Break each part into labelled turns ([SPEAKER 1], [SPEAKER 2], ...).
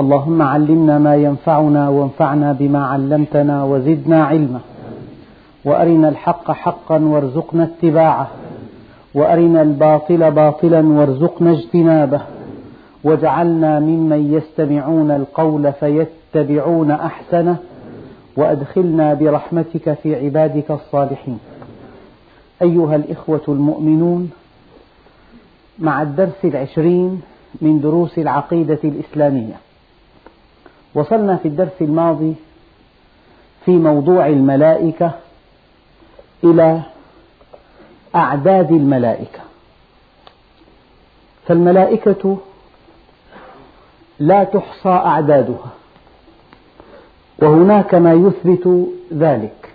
[SPEAKER 1] اللهم علمنا ما ينفعنا وانفعنا بما علمتنا وزدنا علما وارنا الحق حقا وارزقنا اتباعه وارنا الباطل باطلا وارزقنا اجتنابه واجعلنا ممن يستمعون القول فيتبعون احسنه وادخلنا برحمتك في عبادك الصالحين ايها الاخوه المؤمنون مع الدرس العشرين من دروس العقيده الاسلاميه وصلنا في الدرس الماضي في موضوع الملائكة إلى أعداد الملائكة فالملائكة لا تحصى أعدادها وهناك ما يثبت ذلك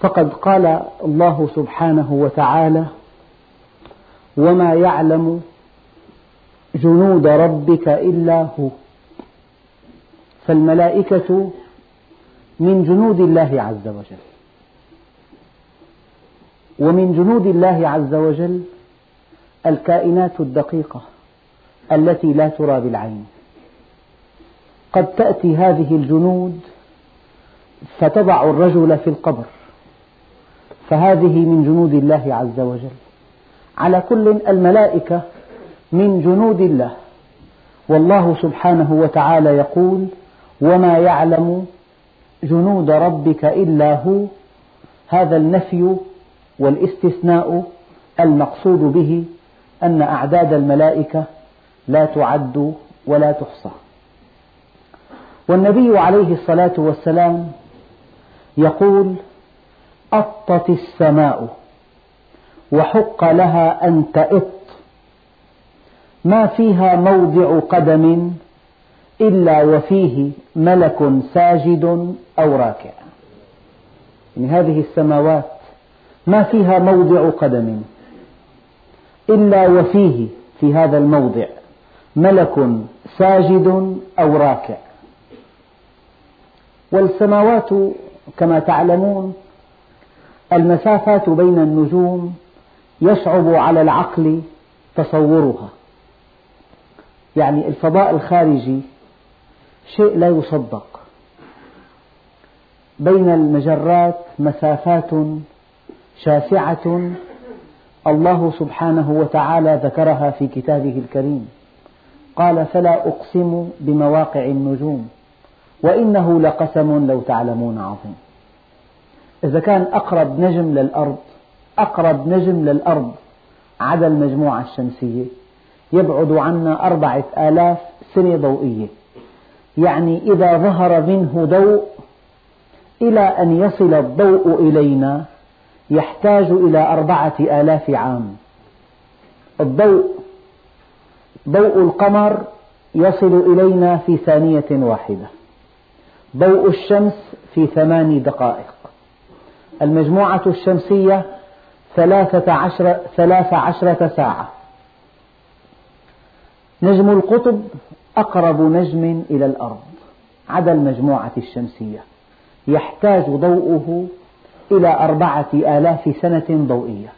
[SPEAKER 1] فقد قال الله سبحانه وتعالى وما يعلم جنود ربك إلا هو فالملائكة من جنود الله عز وجل ومن جنود الله عز وجل الكائنات الدقيقة التي لا ترى بالعين قد تأتي هذه الجنود فتضع الرجل في القبر فهذه من جنود الله عز وجل على كل الملائكة من جنود الله والله سبحانه وتعالى يقول وما يعلم جنود ربك إلا هو هذا النفي والاستثناء المقصود به أن أعداد الملائكة لا تعد ولا تحصى والنبي عليه الصلاة والسلام يقول أطت السماء وحق لها أن تئط ما فيها موضع قدم إلا وفيه ملك ساجد أو راكع يعني هذه السماوات ما فيها موضع قدم إلا وفيه في هذا الموضع ملك ساجد أو راكع والسماوات كما تعلمون المسافات بين النجوم يصعب على العقل تصورها يعني الفضاء الخارجي شيء لا يصدق بين المجرات مسافات شاسعة الله سبحانه وتعالى ذكرها في كتابه الكريم قال فلا أقسم بمواقع النجوم وإنه لقسم لو تعلمون عظيم إذا كان أقرب نجم للأرض أقرب نجم للأرض عدا المجموعة الشمسية يبعد عنا أربعة آلاف سنة ضوئية يعني إذا ظهر منه ضوء إلى أن يصل الضوء إلينا يحتاج إلى أربعة آلاف عام الضوء ضوء القمر يصل إلينا في ثانية واحدة ضوء الشمس في ثماني دقائق المجموعة الشمسية ثلاثة عشرة, ثلاثة عشرة ساعة نجم القطب أقرب نجم إلى الأرض عدا المجموعة الشمسية يحتاج ضوءه إلى أربعة آلاف سنة ضوئية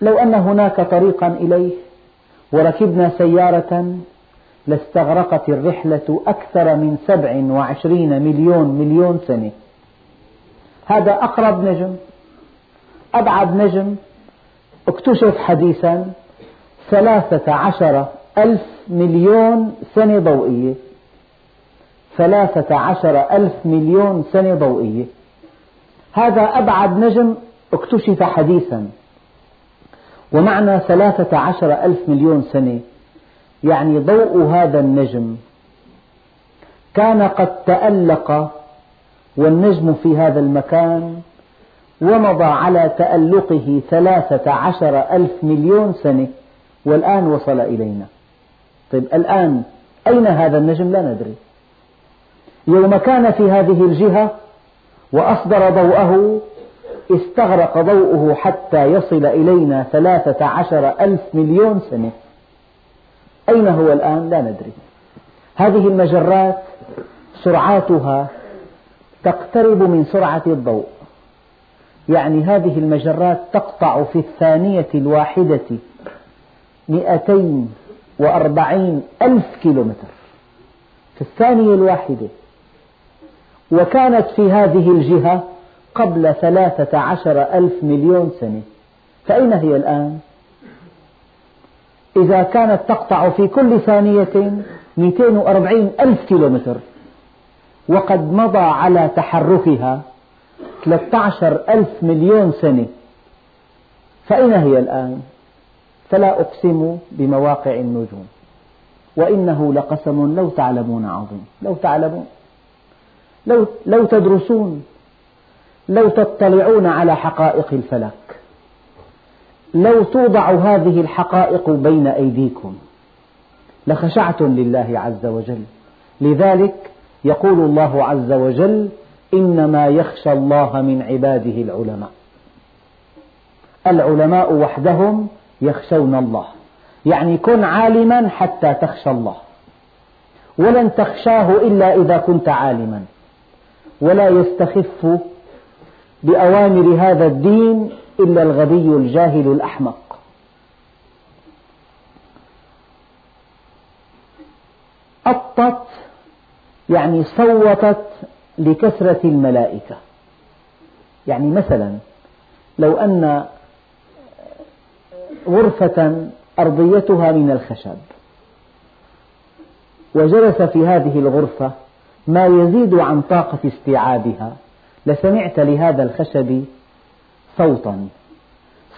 [SPEAKER 1] لو أن هناك طريقا إليه وركبنا سيارة لاستغرقت الرحلة أكثر من سبع وعشرين مليون مليون سنة هذا أقرب نجم أبعد نجم اكتشف حديثا ثلاثة عشر ألف مليون سنة ضوئية ثلاثة عشر ألف مليون سنة ضوئية هذا أبعد نجم اكتشف حديثا ومعنى ثلاثة عشر ألف مليون سنة يعني ضوء هذا النجم كان قد تألق والنجم في هذا المكان ومضى على تألقه ثلاثة عشر ألف مليون سنة والآن وصل إلينا طيب الآن أين هذا النجم لا ندري يوم كان في هذه الجهة وأصدر ضوءه استغرق ضوءه حتى يصل إلينا ثلاثة عشر ألف مليون سنة أين هو الآن لا ندري هذه المجرات سرعاتها تقترب من سرعة الضوء يعني هذه المجرات تقطع في الثانية الواحدة مئتين وأربعين ألف كيلومتر في الثانية الواحدة وكانت في هذه الجهة قبل ثلاثة عشر ألف مليون سنة فأين هي الآن؟ إذا كانت تقطع في كل ثانية 240 ألف كيلومتر وقد مضى على تحركها 13 ألف مليون سنة فأين هي الآن؟ فلا أقسم بمواقع النجوم وإنه لقسم لو تعلمون عظيم لو تعلمون لو, لو تدرسون لو تطلعون على حقائق الفلك لو توضع هذه الحقائق بين أيديكم لخشعتم لله عز وجل لذلك يقول الله عز وجل إنما يخشى الله من عباده العلماء العلماء وحدهم يخشون الله يعني كن عالما حتى تخشى الله ولن تخشاه إلا إذا كنت عالما ولا يستخف بأوامر هذا الدين إلا الغبي الجاهل الأحمق أطت يعني صوتت لكثرة الملائكة يعني مثلا لو أن غرفة أرضيتها من الخشب وجلس في هذه الغرفة ما يزيد عن طاقة استيعابها لسمعت لهذا الخشب صوتا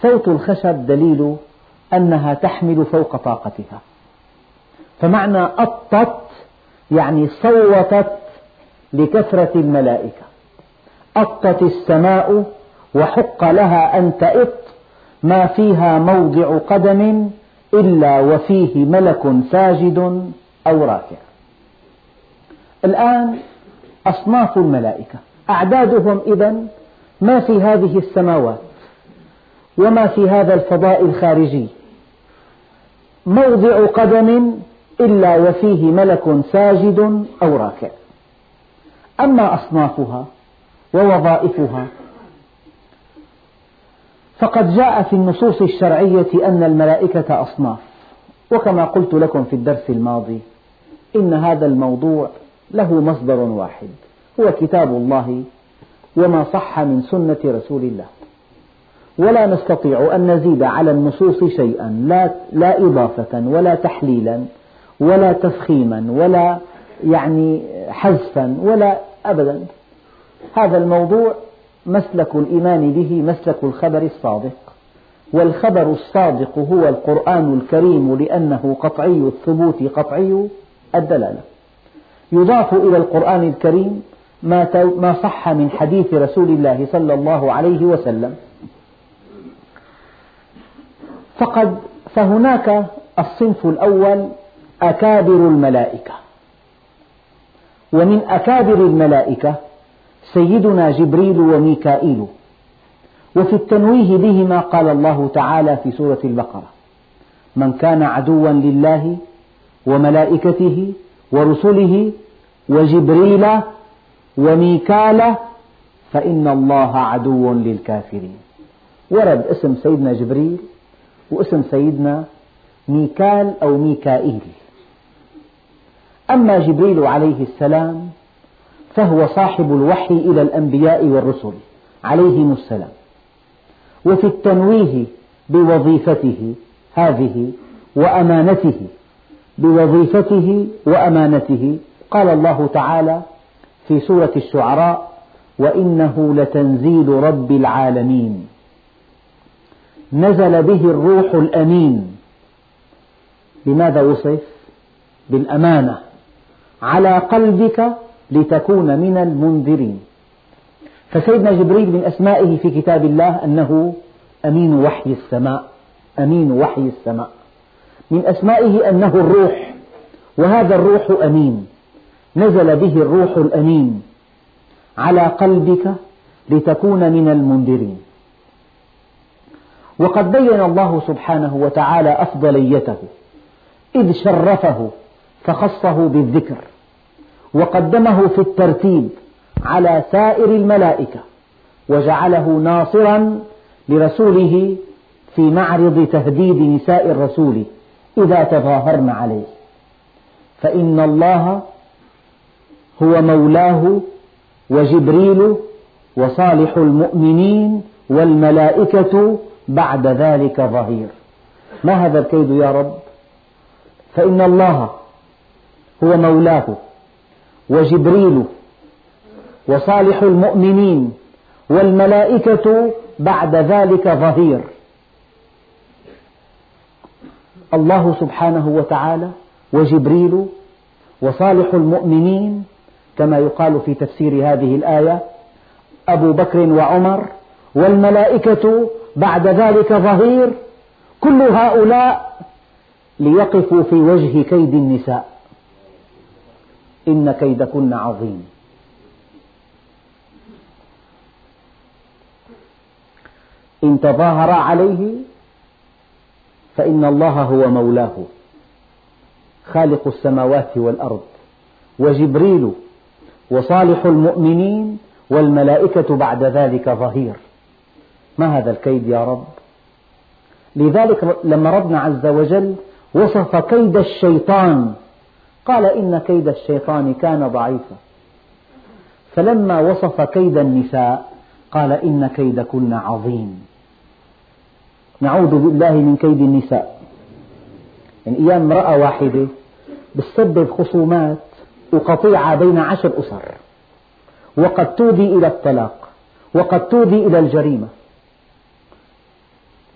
[SPEAKER 1] صوت الخشب دليل أنها تحمل فوق طاقتها فمعنى أطت يعني صوتت لكثرة الملائكة أطت السماء وحق لها أن تئط ما فيها موضع قدم إلا وفيه ملك ساجد أو راكع الآن أصناف الملائكة أعدادهم إذا ما في هذه السماوات وما في هذا الفضاء الخارجي موضع قدم إلا وفيه ملك ساجد أو راكع أما أصنافها ووظائفها فقد جاء في النصوص الشرعية أن الملائكة أصناف وكما قلت لكم في الدرس الماضي إن هذا الموضوع له مصدر واحد هو كتاب الله وما صح من سنة رسول الله ولا نستطيع أن نزيد على النصوص شيئا لا, لا إضافة ولا تحليلا ولا تفخيما ولا يعني حذفا ولا أبدا هذا الموضوع مسلك الإيمان به مسلك الخبر الصادق والخبر الصادق هو القرآن الكريم لأنه قطعي الثبوت قطعي الدلالة يضاف إلى القرآن الكريم ما صح من حديث رسول الله صلى الله عليه وسلم فقد فهناك الصنف الأول أكابر الملائكة ومن أكابر الملائكة سيدنا جبريل وميكائيل وفي التنويه بهما قال الله تعالى في سورة البقرة من كان عدوا لله وملائكته ورسله وجبريل وميكال فإن الله عدو للكافرين ورد اسم سيدنا جبريل واسم سيدنا ميكال أو ميكائيل أما جبريل عليه السلام فهو صاحب الوحي إلى الأنبياء والرسل عليهم السلام وفي التنويه بوظيفته هذه وأمانته بوظيفته وأمانته قال الله تعالى في سورة الشعراء وإنه لتنزيل رب العالمين نزل به الروح الأمين بماذا وصف؟ بالأمانة على قلبك لتكون من المنذرين فسيدنا جبريل من أسمائه في كتاب الله أنه أمين وحي السماء أمين وحي السماء من أسمائه أنه الروح وهذا الروح أمين نزل به الروح الأمين على قلبك لتكون من المنذرين وقد بين الله سبحانه وتعالى أفضليته إذ شرفه فخصه بالذكر وقدمه في الترتيب على سائر الملائكة وجعله ناصرا لرسوله في معرض تهديد نساء الرسول إذا تظاهرن عليه فإن الله هو مولاه وجبريل وصالح المؤمنين والملائكة بعد ذلك ظهير ما هذا الكيد يا رب فإن الله هو مولاه وجبريل وصالح المؤمنين والملائكة بعد ذلك ظهير الله سبحانه وتعالى وجبريل وصالح المؤمنين كما يقال في تفسير هذه الآية أبو بكر وعمر والملائكة بعد ذلك ظهير كل هؤلاء ليقفوا في وجه كيد النساء إن كيدكن عظيم إن تظاهرا عليه فإن الله هو مولاه خالق السماوات والأرض وجبريل وصالح المؤمنين والملائكة بعد ذلك ظهير ما هذا الكيد يا رب لذلك لما ربنا عز وجل وصف كيد الشيطان قال إن كيد الشيطان كان ضعيفا فلما وصف كيد النساء قال إن كيدكن عظيم نعوذ بالله من كيد النساء يعني أيام امرأة واحدة بتسبب خصومات وقطيعة بين عشر أسر وقد تودي إلى الطلاق وقد تودي إلى الجريمة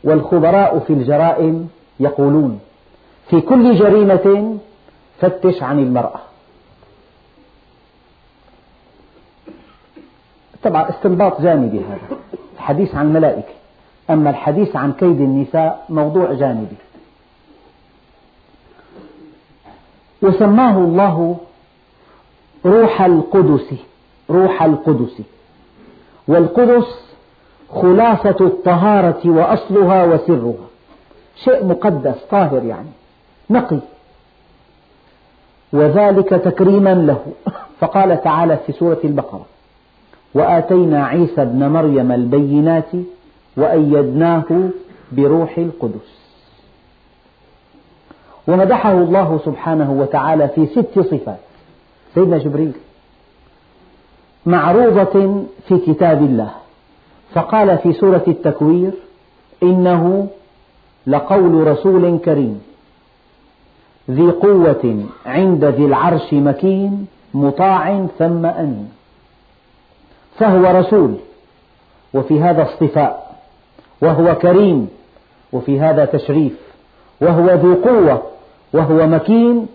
[SPEAKER 1] والخبراء في الجرائم يقولون في كل جريمة فتش عن المرأة طبعا استنباط جانبي هذا الحديث عن الملائكة أما الحديث عن كيد النساء موضوع جانبي وسماه الله روح القدس روح القدس والقدس خلاصة الطهارة وأصلها وسرها شيء مقدس طاهر يعني نقي وذلك تكريما له فقال تعالى في سورة البقرة وآتينا عيسى ابن مريم البينات وأيدناه بروح القدس ومدحه الله سبحانه وتعالى في ست صفات سيدنا جبريل معروضة في كتاب الله فقال في سورة التكوير إنه لقول رسول كريم ذي قوة عند ذي العرش مكين مطاع ثم أمين فهو رسول وفي هذا اصطفاء وهو كريم وفي هذا تشريف وهو ذو قوة وهو مكين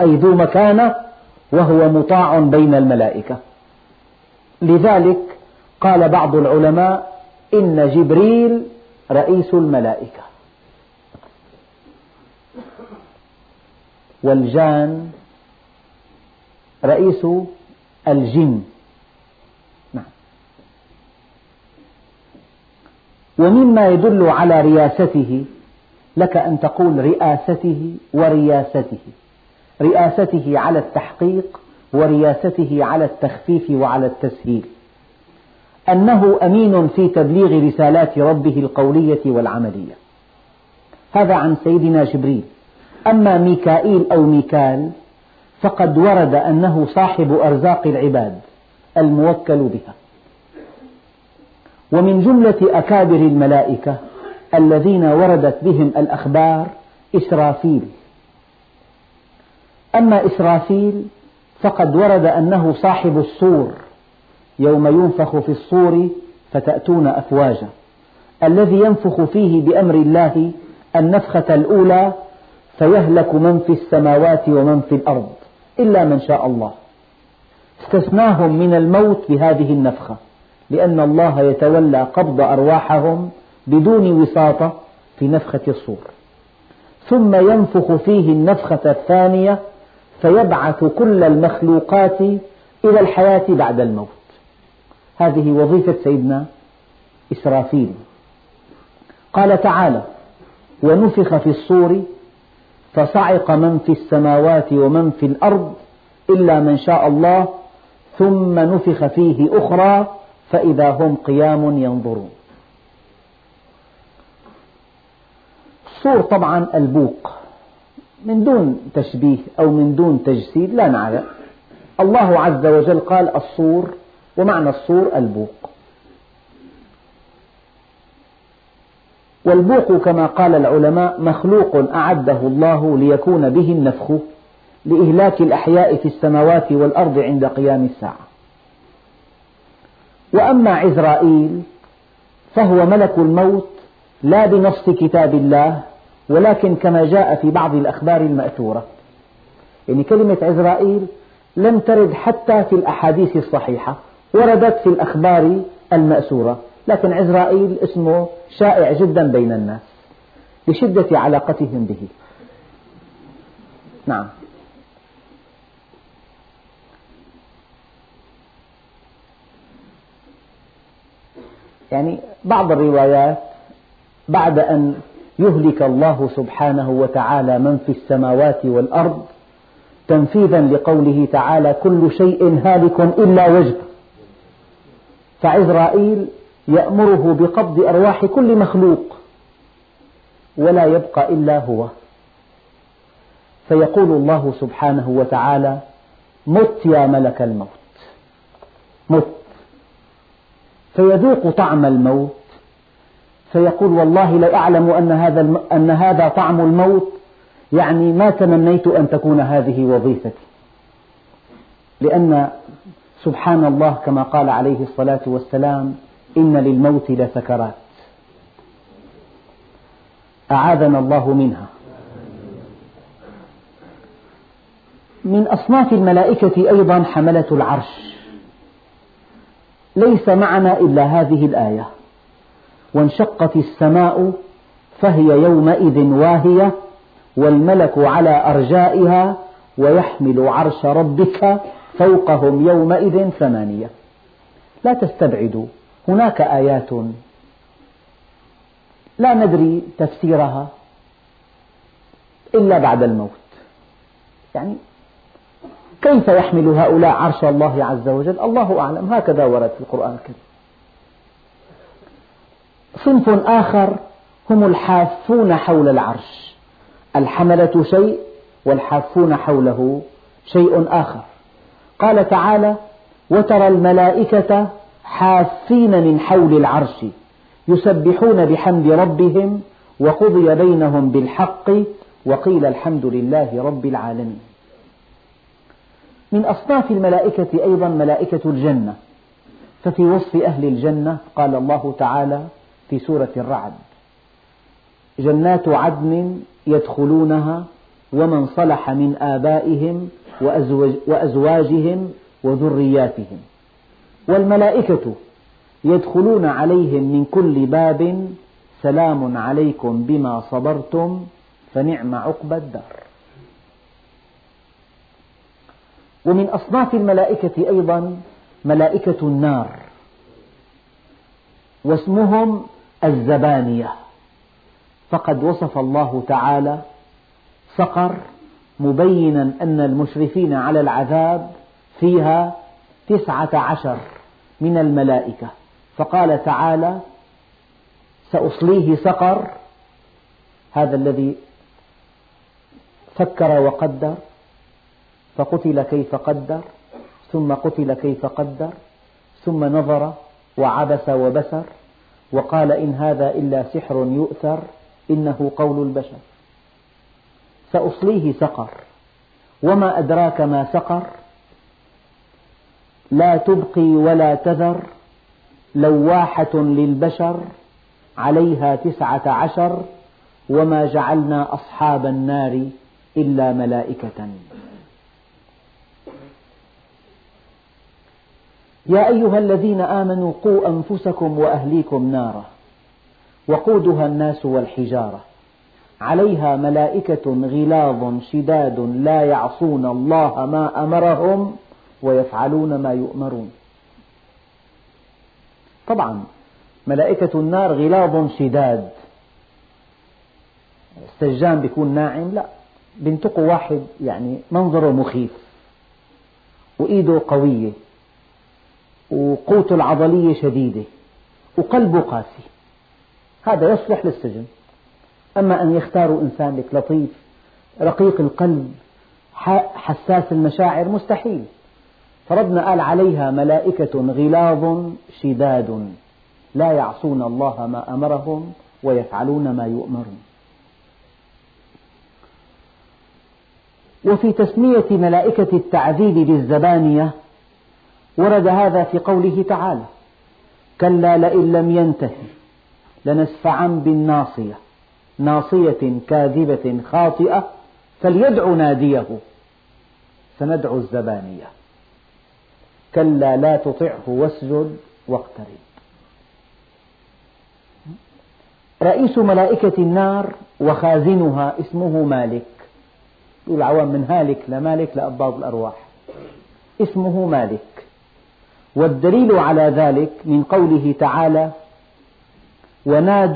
[SPEAKER 1] أي ذو مكانة وهو مطاع بين الملائكة لذلك قال بعض العلماء إن جبريل رئيس الملائكة والجان رئيس الجن نعم ومما يدل على رياسته لك أن تقول رئاسته ورياسته رئاسته على التحقيق ورياسته على التخفيف وعلى التسهيل أنه أمين في تبليغ رسالات ربه القولية والعملية هذا عن سيدنا جبريل أما ميكائيل أو ميكال فقد ورد أنه صاحب أرزاق العباد الموكل بها ومن جملة أكابر الملائكة الذين وردت بهم الأخبار إسرافيل أما إسرافيل فقد ورد أنه صاحب الصور يوم ينفخ في الصور فتأتون أفواجا الذي ينفخ فيه بأمر الله النفخة الأولى فيهلك من في السماوات ومن في الأرض إلا من شاء الله استثناهم من الموت بهذه النفخة لأن الله يتولى قبض أرواحهم بدون وساطة في نفخة الصور ثم ينفخ فيه النفخة الثانية فيبعث كل المخلوقات إلى الحياة بعد الموت هذه وظيفة سيدنا إسرافيل قال تعالى ونفخ في الصور فصعق من في السماوات ومن في الأرض إلا من شاء الله ثم نفخ فيه أخرى فإذا هم قيام ينظرون الصور طبعا البوق من دون تشبيه أو من دون تجسيد لا نعلم الله عز وجل قال الصور ومعنى الصور البوق والبوق كما قال العلماء مخلوق أعده الله ليكون به النفخ لإهلاك الأحياء في السماوات والأرض عند قيام الساعة وأما عزرائيل فهو ملك الموت لا بنص كتاب الله ولكن كما جاء في بعض الأخبار المأثورة يعني كلمة عزرائيل لم ترد حتى في الأحاديث الصحيحة وردت في الأخبار المأثورة لكن عزرائيل اسمه شائع جدا بين الناس لشدة علاقتهم به نعم يعني بعض الروايات بعد أن يهلك الله سبحانه وتعالى من في السماوات والأرض تنفيذا لقوله تعالى كل شيء هالك إلا وجه فعزرائيل يأمره بقبض أرواح كل مخلوق ولا يبقى إلا هو فيقول الله سبحانه وتعالى مت يا ملك الموت مت فيذوق طعم الموت فيقول والله لو أعلم أن هذا, الم... أن هذا طعم الموت يعني ما تمنيت أن تكون هذه وظيفتي لأن سبحان الله كما قال عليه الصلاة والسلام إن للموت لسكرات أعاذنا الله منها من أصناف الملائكة أيضا حملة العرش ليس معنا إلا هذه الآية وانشقت السماء فهي يومئذ واهية والملك على أرجائها ويحمل عرش ربك فوقهم يومئذ ثمانية لا تستبعدوا هناك آيات لا ندري تفسيرها إلا بعد الموت يعني كيف يحمل هؤلاء عرش الله عز وجل الله أعلم هكذا ورد في القرآن الكريم صنف آخر هم الحافون حول العرش الحملة شيء والحافون حوله شيء آخر قال تعالى وترى الملائكة حاسين من حول العرش يسبحون بحمد ربهم وقضي بينهم بالحق وقيل الحمد لله رب العالمين من أصناف الملائكة أيضا ملائكة الجنة ففي وصف أهل الجنة قال الله تعالى في سورة الرعد جنات عدن يدخلونها ومن صلح من آبائهم وأزواجهم وذرياتهم والملائكة يدخلون عليهم من كل باب سلام عليكم بما صبرتم فنعم عقبى الدار ومن أصناف الملائكة أيضا ملائكة النار واسمهم الزبانية فقد وصف الله تعالى سقر مبينا أن المشرفين على العذاب فيها تسعة عشر من الملائكة فقال تعالى سأصليه سقر هذا الذي فكر وقدر فقتل كيف قدر ثم قتل كيف قدر ثم نظر وعبس وبسر وقال إن هذا إلا سحر يؤثر إنه قول البشر سأصليه سقر وما أدراك ما سقر لا تبقي ولا تذر لواحة للبشر عليها تسعة عشر وما جعلنا أصحاب النار إلا ملائكة يا أيها الذين آمنوا قوا أنفسكم وأهليكم نارا وقودها الناس والحجارة عليها ملائكة غلاظ شداد لا يعصون الله ما أمرهم ويفعلون ما يؤمرون طبعا ملائكة النار غلاظ شداد السجان بيكون ناعم لا بينتقوا واحد يعني منظره مخيف وإيده قوية وقوته العضلية شديدة وقلبه قاسي هذا يصلح للسجن أما أن يختاروا إنسان لطيف رقيق القلب حساس المشاعر مستحيل ربنا قال عليها ملائكة غلاظ شداد لا يعصون الله ما أمرهم ويفعلون ما يؤمرون وفي تسمية ملائكة التعذيب بالزبانية ورد هذا في قوله تعالى كلا لئن لم ينتهي لنسفعا بالناصية ناصية كاذبة خاطئة فليدع ناديه سندعو الزبانيه كلا لا تطعه واسجد واقترب رئيس ملائكة النار وخازنها اسمه مالك يقول العوام من هالك لمالك لأباض الأرواح اسمه مالك والدليل على ذلك من قوله تعالى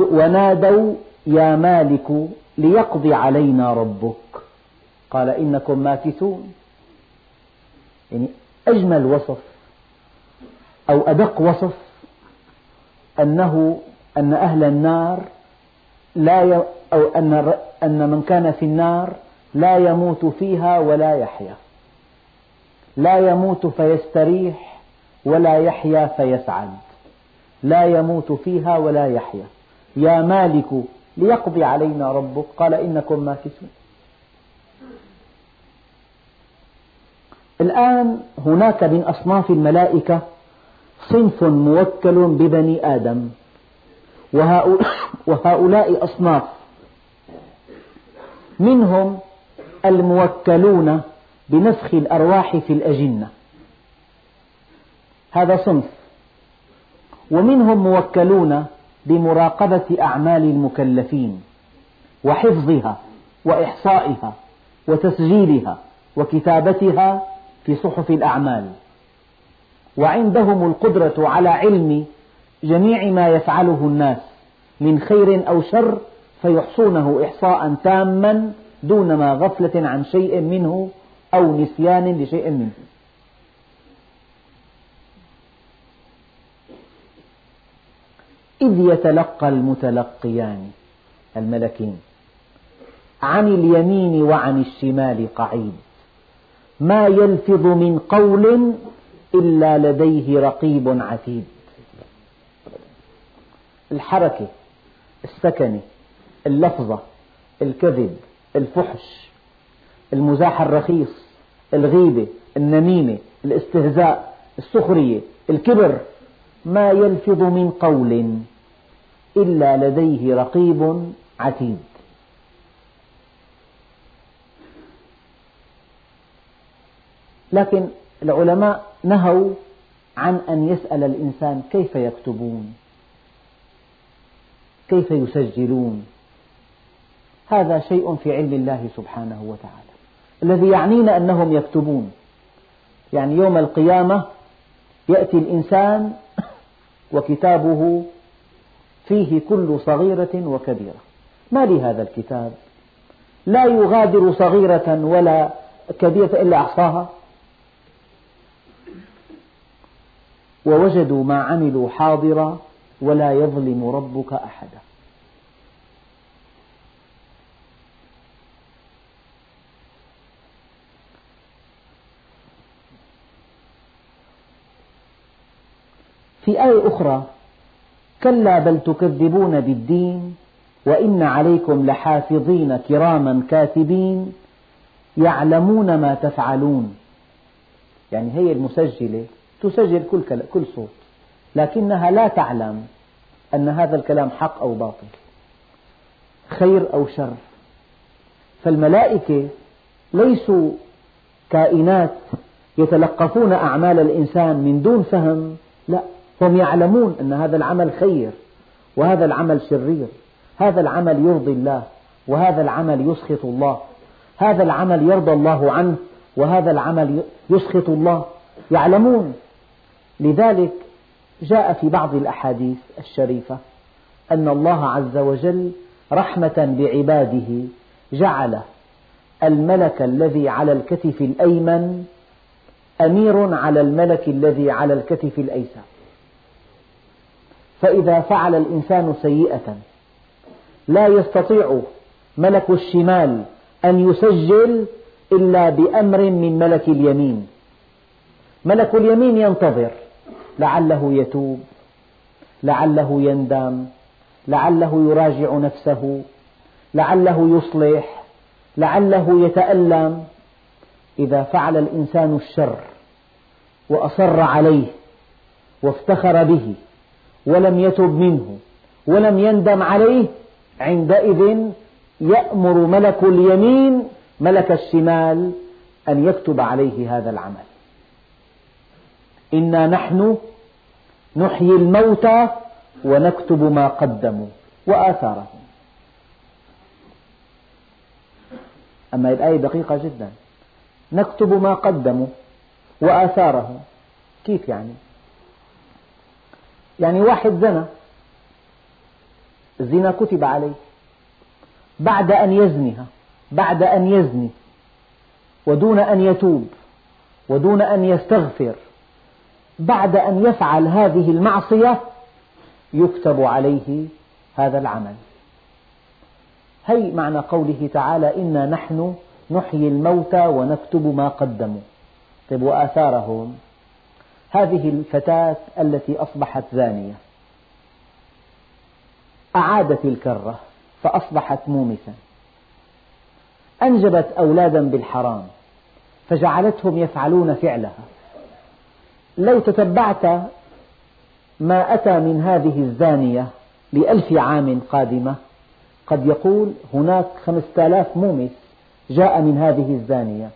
[SPEAKER 1] ونادوا يا مالك ليقضي علينا ربك قال إنكم ماكثون يعني أجمل وصف أو أدق وصف أنه أن أهل النار لا أو أن أن من كان في النار لا يموت فيها ولا يحيا، لا يموت فيستريح ولا يحيا فيسعد، لا يموت فيها ولا يحيا، يا مالك ليقضي علينا ربك قال إنكم ماكثون، الآن هناك من أصناف الملائكة صنف موكل ببني آدم وهؤلاء أصناف منهم الموكلون بنفخ الأرواح في الأجنة هذا صنف ومنهم موكلون بمراقبة أعمال المكلفين وحفظها وإحصائها وتسجيلها وكتابتها في صحف الأعمال وعندهم القدرة على علم جميع ما يفعله الناس من خير أو شر فيحصونه إحصاء تاما دون ما غفلة عن شيء منه أو نسيان لشيء منه إذ يتلقى المتلقيان الملكين عن اليمين وعن الشمال قعيد ما يلفظ من قول إلا لديه رقيب عتيد الحركة السكنة اللفظة الكذب الفحش المزاح الرخيص الغيبة النميمة الاستهزاء السخرية الكبر ما يلفظ من قول إلا لديه رقيب عتيد لكن العلماء نهوا عن أن يسأل الإنسان كيف يكتبون كيف يسجلون هذا شيء في علم الله سبحانه وتعالى الذي يعنينا أنهم يكتبون يعني يوم القيامة يأتي الإنسان وكتابه فيه كل صغيرة وكبيرة ما لي هذا الكتاب لا يغادر صغيرة ولا كبيرة إلا أحصاها ووجدوا ما عملوا حاضرا ولا يظلم ربك أحدا في آية أخرى كلا بل تكذبون بالدين وإن عليكم لحافظين كراما كاتبين يعلمون ما تفعلون يعني هي المسجلة تسجل كل كل صوت لكنها لا تعلم أن هذا الكلام حق أو باطل خير أو شر فالملائكة ليسوا كائنات يتلقفون أعمال الإنسان من دون فهم لا هم يعلمون أن هذا العمل خير وهذا العمل شرير هذا العمل يرضي الله وهذا العمل يسخط الله هذا العمل يرضى الله عنه وهذا العمل يسخط الله يعلمون لذلك جاء في بعض الأحاديث الشريفة أن الله عز وجل رحمة بعباده جعل الملك الذي على الكتف الأيمن أمير على الملك الذي على الكتف الأيسر فإذا فعل الإنسان سيئة لا يستطيع ملك الشمال أن يسجل إلا بأمر من ملك اليمين ملك اليمين ينتظر لعله يتوب لعله يندم لعله يراجع نفسه لعله يصلح لعله يتألم إذا فعل الإنسان الشر وأصر عليه وافتخر به ولم يتب منه ولم يندم عليه عندئذ يأمر ملك اليمين ملك الشمال أن يكتب عليه هذا العمل إنا نحن نحيي الموتى ونكتب ما قدموا وآثارهم أما الآية دقيقة جدا نكتب ما قدموا وآثارهم كيف يعني يعني واحد زنى الزنا كتب عليه بعد أن يزنها بعد أن يزني ودون أن يتوب ودون أن يستغفر بعد أن يفعل هذه المعصية يكتب عليه هذا العمل هي معنى قوله تعالى إنا نحن نحيي الموتى ونكتب ما قدموا طيب وآثارهم هذه الفتاة التي أصبحت زانية أعادت الكرة فأصبحت مومسا أنجبت أولادا بالحرام فجعلتهم يفعلون فعلها لو تتبعت ما أتى من هذه الزانية لألف عام قادمة قد يقول هناك خمسة آلاف مومس جاء من هذه الزانية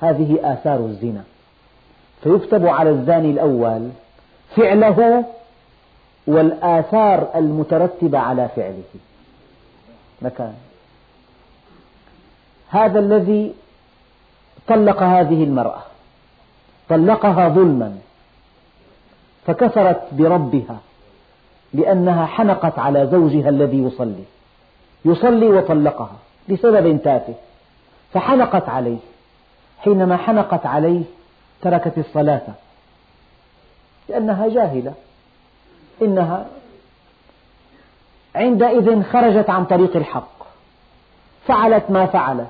[SPEAKER 1] هذه آثار الزنا فيكتب على الزاني الأول فعله والآثار المترتبة على فعله مكان هذا الذي طلق هذه المرأة طلقها ظلما فكفرت بربها لأنها حنقت على زوجها الذي يصلي يصلي وطلقها لسبب تافه فحنقت عليه حينما حنقت عليه تركت الصلاة لأنها جاهلة إنها عندئذ خرجت عن طريق الحق فعلت ما فعلت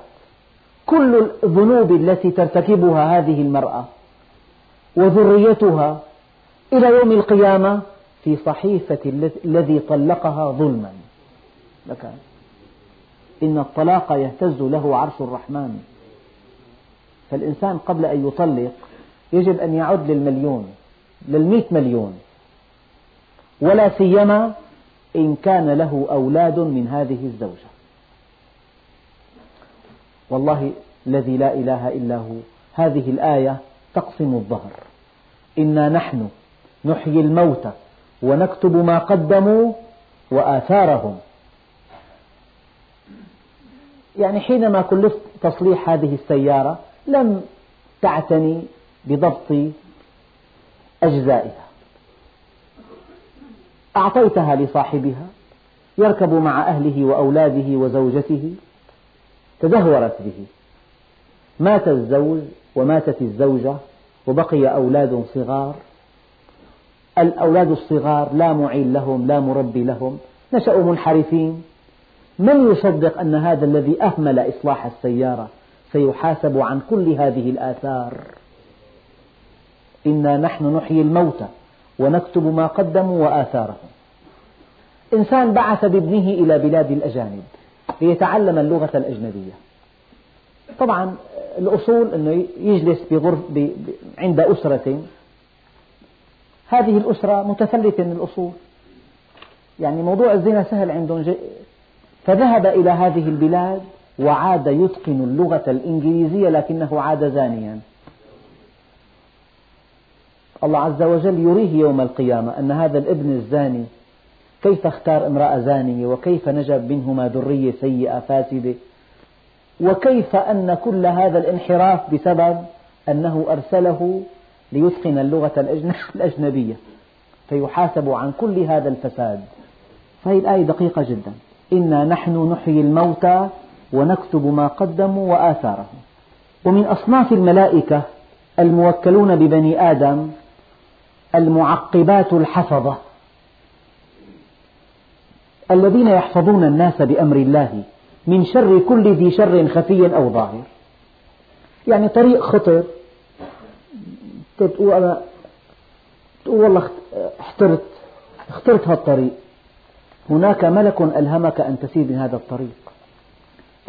[SPEAKER 1] كل الذنوب التي ترتكبها هذه المرأة وذريتها إلى يوم القيامة في صحيفة الذي طلقها ظلما لكان إن الطلاق يهتز له عرش الرحمن فالإنسان قبل أن يطلق يجب أن يعد للمليون للمئة مليون ولا سيما إن كان له أولاد من هذه الزوجة والله الذي لا إله إلا هو هذه الآية تقسم الظهر إنا نحن نحيي الموتى ونكتب ما قدموا وآثارهم يعني حينما كلفت تصليح هذه السيارة لم تعتني بضبط أجزائها أعطيتها لصاحبها يركب مع أهله وأولاده وزوجته تدهورت به مات الزوج وماتت الزوجة وبقي أولاد صغار الأولاد الصغار لا معين لهم لا مربي لهم نشأوا منحرفين من يصدق أن هذا الذي أهمل إصلاح السيارة سيحاسب عن كل هذه الآثار إنا نحن نحيي الموتى ونكتب ما قدموا وآثارهم إنسان بعث بابنه إلى بلاد الأجانب ليتعلم اللغة الأجنبية طبعا الأصول أنه يجلس بغرف ب... عند أسرة هذه الأسرة متفلتة من الأصول يعني موضوع الزنا سهل عندهم جي... فذهب إلى هذه البلاد وعاد يتقن اللغة الإنجليزية لكنه عاد زانيا الله عز وجل يريه يوم القيامة أن هذا الابن الزاني كيف اختار امرأة زانية وكيف نجب منهما ذرية سيئة فاسدة وكيف أن كل هذا الانحراف بسبب أنه أرسله ليتقن اللغة الأجنبية فيحاسب عن كل هذا الفساد فهي الآية دقيقة جدا إنا نحن نحيي الموتى ونكتب ما قدموا وآثارهم ومن أصناف الملائكة الموكلون ببني آدم المعقبات الحفظة الذين يحفظون الناس بأمر الله من شر كل ذي شر خفي أو ظاهر يعني طريق خطر تقول أنا تقول والله احترت اخترت هالطريق هناك ملك ألهمك أن تسير من هذا الطريق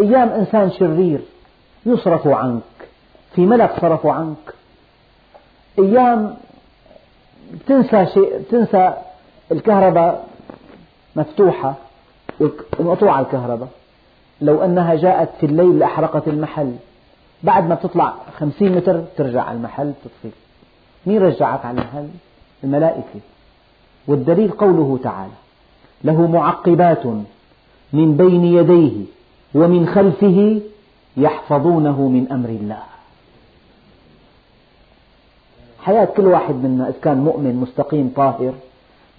[SPEAKER 1] أيام إنسان شرير يصرف عنك في ملك صرف عنك أيام تنسى شيء تنسى الكهرباء مفتوحة ومقطوعة الكهرباء لو أنها جاءت في الليل لأحرقت المحل بعد ما بتطلع خمسين متر ترجع على المحل تطفي مين رجعك على المحل الملائكة والدليل قوله تعالى له معقبات من بين يديه ومن خلفه يحفظونه من أمر الله حياة كل واحد منا إذا كان مؤمن مستقيم طاهر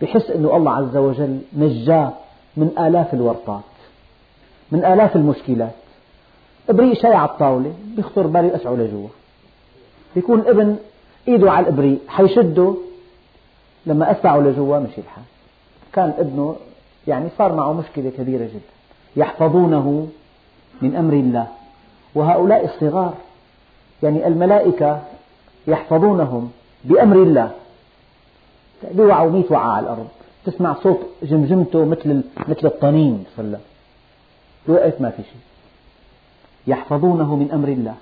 [SPEAKER 1] بحس أنه الله عز وجل نجاه من آلاف الورطات من آلاف المشكلات إبريق شاي على الطاولة بيخطر بالي أسعه لجوا بيكون ابن إيده على الإبريق حيشده لما أسعه لجوا مشي الحال كان ابنه يعني صار معه مشكلة كبيرة جدا يحفظونه من أمر الله وهؤلاء الصغار يعني الملائكة يحفظونهم بأمر الله بيوعوا ميت وعاء على الأرض تسمع صوت جمجمته مثل مثل الطنين صلى وقت ما في شيء يحفظونه من أمر الله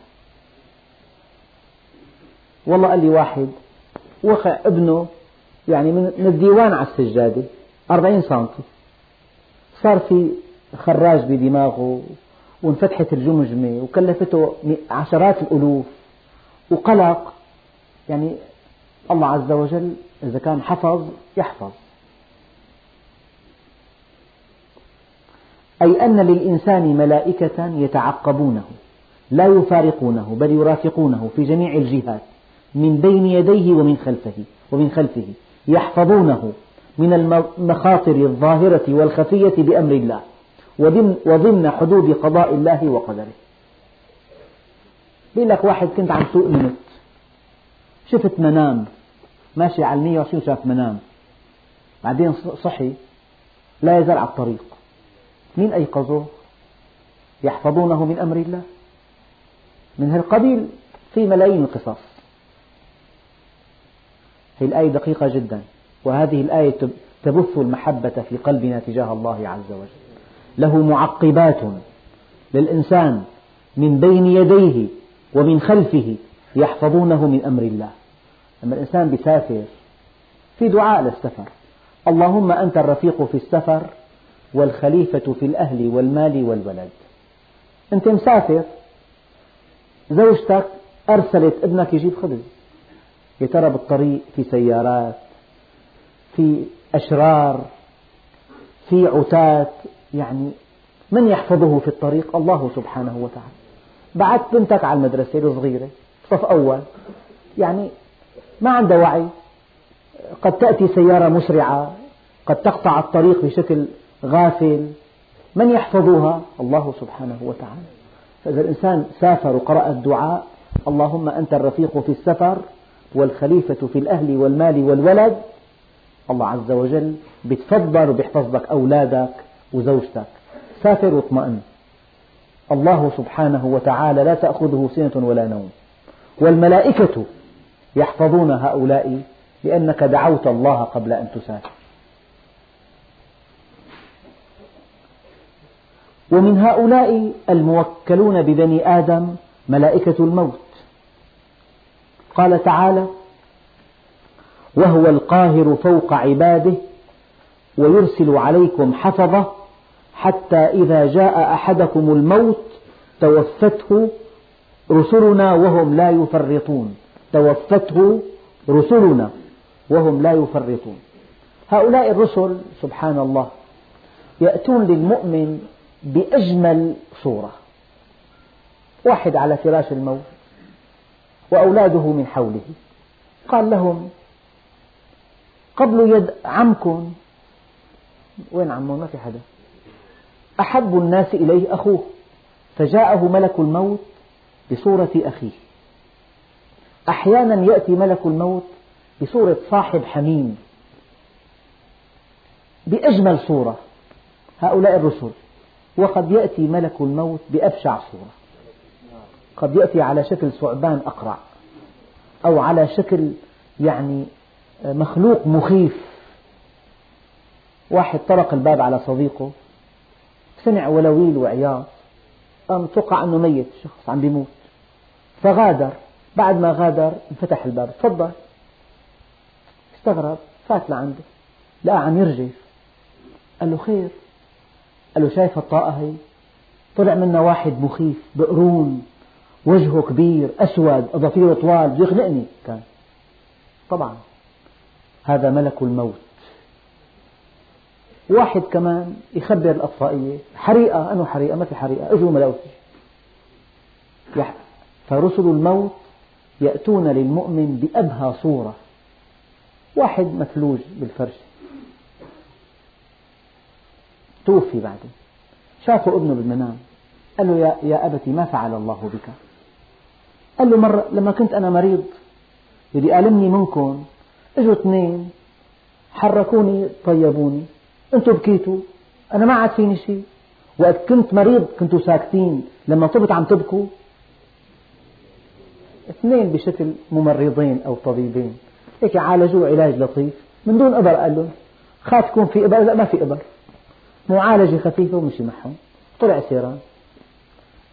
[SPEAKER 1] والله قال لي واحد وقع ابنه يعني من الديوان على السجادة 40 سنتي صار في خراج بدماغه وانفتحت الجمجمة وكلفته عشرات الألوف وقلق يعني الله عز وجل إذا كان حفظ يحفظ أي أن للإنسان ملائكة يتعقبونه لا يفارقونه بل يرافقونه في جميع الجهات من بين يديه ومن خلفه ومن خلفه يحفظونه من المخاطر الظاهرة والخفية بأمر الله وضمن, حدود قضاء الله وقدره بيقول لك واحد كنت عم سوق نمت شفت منام ماشي على 120 شاف منام بعدين صحي لا يزال على الطريق مين أيقظه؟ يحفظونه من أمر الله من هالقبيل في ملايين القصص هذه الآية دقيقة جدا وهذه الآية تبث المحبة في قلبنا تجاه الله عز وجل له معقبات للإنسان من بين يديه ومن خلفه يحفظونه من أمر الله لما الإنسان بيسافر في دعاء للسفر اللهم أنت الرفيق في السفر والخليفة في الأهل والمال والولد أنت مسافر زوجتك أرسلت ابنك يجيب خبز يا ترى بالطريق في سيارات في أشرار في عتاة يعني من يحفظه في الطريق الله سبحانه وتعالى بعت بنتك على المدرسة الصغيرة صف أول يعني ما عندها وعي قد تأتي سيارة مسرعة قد تقطع الطريق بشكل غافل من يحفظها الله سبحانه وتعالى فإذا الإنسان سافر وقرأ الدعاء اللهم أنت الرفيق في السفر والخليفة في الأهل والمال والولد الله عز وجل بتفضل وبيحفظ لك أولادك وزوجتك سافر واطمئن الله سبحانه وتعالى لا تأخذه سنة ولا نوم والملائكة يحفظون هؤلاء لأنك دعوت الله قبل أن تسافر ومن هؤلاء الموكلون ببني آدم ملائكة الموت قال تعالى وهو القاهر فوق عباده ويرسل عليكم حفظة حتى إذا جاء أحدكم الموت توفته رسلنا وهم لا يفرطون توفته رسلنا وهم لا يفرطون هؤلاء الرسل سبحان الله يأتون للمؤمن بأجمل صورة واحد على فراش الموت وأولاده من حوله قال لهم قبل يد عمكم وين عمه ما في حدا أحب الناس إليه أخوه فجاءه ملك الموت بصورة أخيه أحيانا يأتي ملك الموت بصورة صاحب حميم بأجمل صورة هؤلاء الرسل وقد يأتي ملك الموت بأبشع صورة قد يأتي على شكل ثعبان أقرع أو على شكل يعني مخلوق مخيف واحد طرق الباب على صديقه سمع ولويل وعياط قام توقع أنه ميت شخص عم بيموت فغادر بعد ما غادر انفتح الباب تفضل استغرب فات لعنده لا عم يرجف قال له خير قال له شايف الطاقة هي طلع منا واحد مخيف بقرون وجهه كبير أسود أظافيره طوال بده يخنقني كان طبعا هذا ملك الموت واحد كمان يخبر الأطفائية حريقة أنا حريقة ما في حريقة اجوا ملاوتي فرسل الموت يأتون للمؤمن بأبهى صورة واحد مثلوج بالفرشة توفي بعدين شافه ابنه بالمنام قال له يا, أبتي ما فعل الله بك قال له مرة لما كنت أنا مريض يلي ألمني منكم اجوا اثنين حركوني طيبوني انتم بكيتوا أنا ما عاد فيني شيء وقت كنت مريض كنتوا ساكتين لما طبت عم تبكوا اثنين بشكل ممرضين أو طبيبين هيك عالجوه علاج لطيف من دون إبر قال لهم خاف تكون في إبر لا ما في إبر معالجة خفيفة ومشي معهم طلع سيران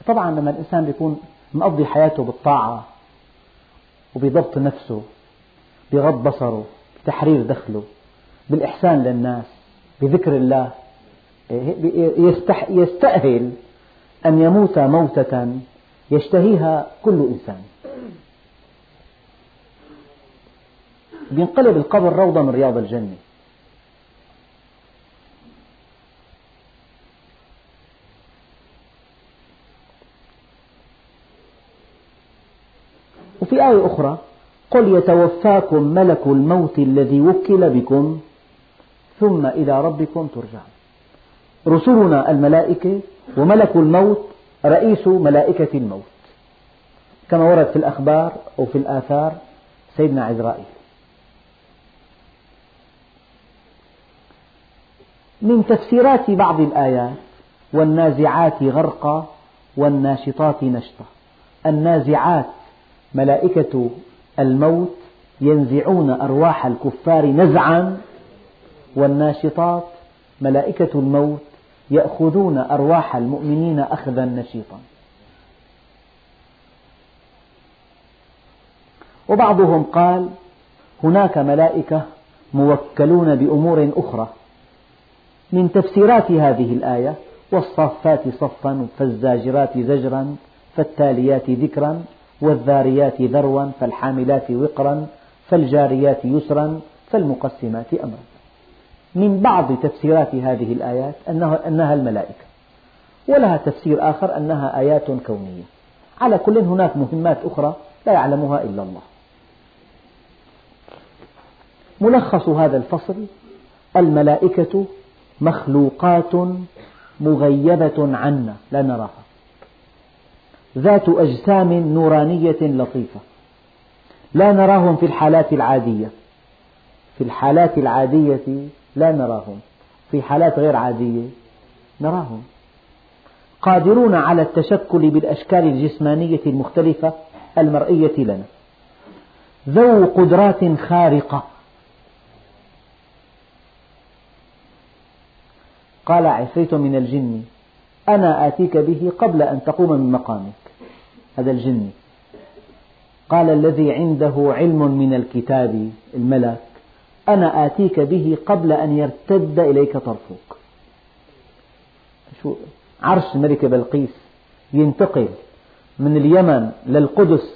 [SPEAKER 1] طبعا لما الإنسان بيكون مقضي حياته بالطاعة وبضبط نفسه بغض بصره بتحرير دخله بالإحسان للناس بذكر الله يستأهل أن يموت موتة يشتهيها كل إنسان بينقلب القبر روضة من رياض الجنة وفي آية أخرى قل يتوفاكم ملك الموت الذي وكل بكم ثم إلى ربكم ترجعون رسلنا الملائكة وملك الموت رئيس ملائكة الموت كما ورد في الأخبار أو في الآثار سيدنا عزرائيل من تفسيرات بعض الآيات والنازعات غرقا والناشطات نشطا النازعات ملائكة الموت ينزعون أرواح الكفار نزعا والناشطات ملائكة الموت يأخذون أرواح المؤمنين أخذا نشيطا وبعضهم قال هناك ملائكة موكلون بأمور أخرى من تفسيرات هذه الآية والصافات صفا فالزاجرات زجرا فالتاليات ذكرا والذاريات ذروا فالحاملات وقرا فالجاريات يسرا فالمقسمات أمرا من بعض تفسيرات هذه الآيات أنها, أنها الملائكة ولها تفسير آخر أنها آيات كونية على كل هناك مهمات أخرى لا يعلمها إلا الله ملخص هذا الفصل الملائكة مخلوقات مغيبة عنا لا نراها ذات أجسام نورانية لطيفة لا نراهم في الحالات العادية في الحالات العادية لا نراهم في حالات غير عادية نراهم قادرون على التشكل بالأشكال الجسمانية المختلفة المرئية لنا ذو قدرات خارقة قال عفريت من الجن أنا آتيك به قبل أن تقوم من مقامك هذا الجني قال الذي عنده علم من الكتاب الملك أنا آتيك به قبل أن يرتد إليك طرفك شو عرش الملكة بلقيس ينتقل من اليمن للقدس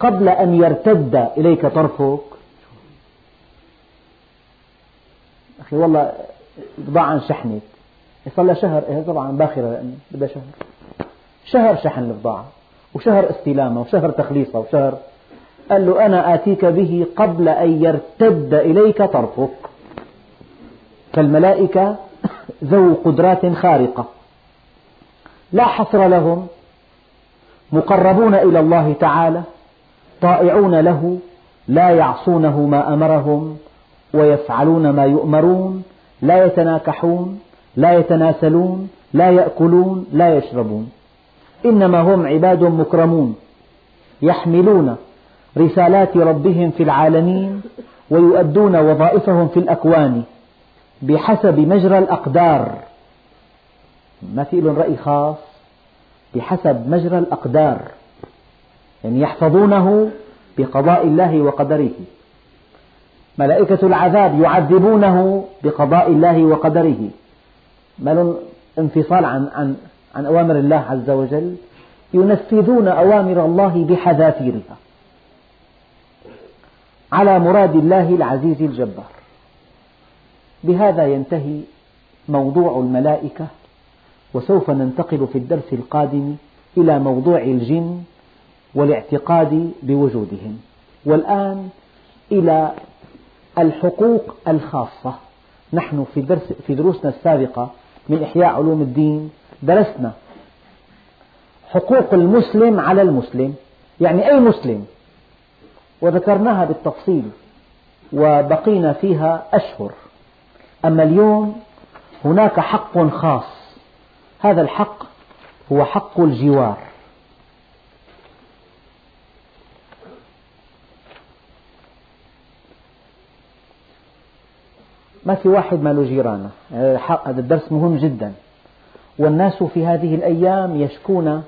[SPEAKER 1] قبل أن يرتد إليك طرفك أخي والله بضاعة انشحنت صار لها شهر إيه طبعا باخرة لأنه يعني بدها شهر شهر شحن البضاعة وشهر استلامه وشهر تخليصه وشهر قال له أنا آتيك به قبل أن يرتد إليك طرفك فالملائكة ذو قدرات خارقة لا حصر لهم مقربون إلى الله تعالى طائعون له لا يعصونه ما أمرهم ويفعلون ما يؤمرون لا يتناكحون لا يتناسلون لا يأكلون لا يشربون إنما هم عباد مكرمون يحملون رسالات ربهم في العالمين ويؤدون وظائفهم في الأكوان بحسب مجرى الأقدار ما في لهم رأي خاص بحسب مجرى الأقدار يعني يحفظونه بقضاء الله وقدره ملائكة العذاب يعذبونه بقضاء الله وقدره ما لهم انفصال عن, عن عن أوامر الله عز وجل ينفذون أوامر الله بحذافيرها على مراد الله العزيز الجبار بهذا ينتهي موضوع الملائكة وسوف ننتقل في الدرس القادم إلى موضوع الجن والاعتقاد بوجودهم والآن إلى الحقوق الخاصة نحن في, درس في دروسنا السابقة من إحياء علوم الدين درسنا حقوق المسلم على المسلم يعني أي مسلم وذكرناها بالتفصيل وبقينا فيها أشهر أما اليوم هناك حق خاص هذا الحق هو حق الجوار ما في واحد ما له جيرانه هذا الدرس مهم جدا والناس في هذه الأيام يشكون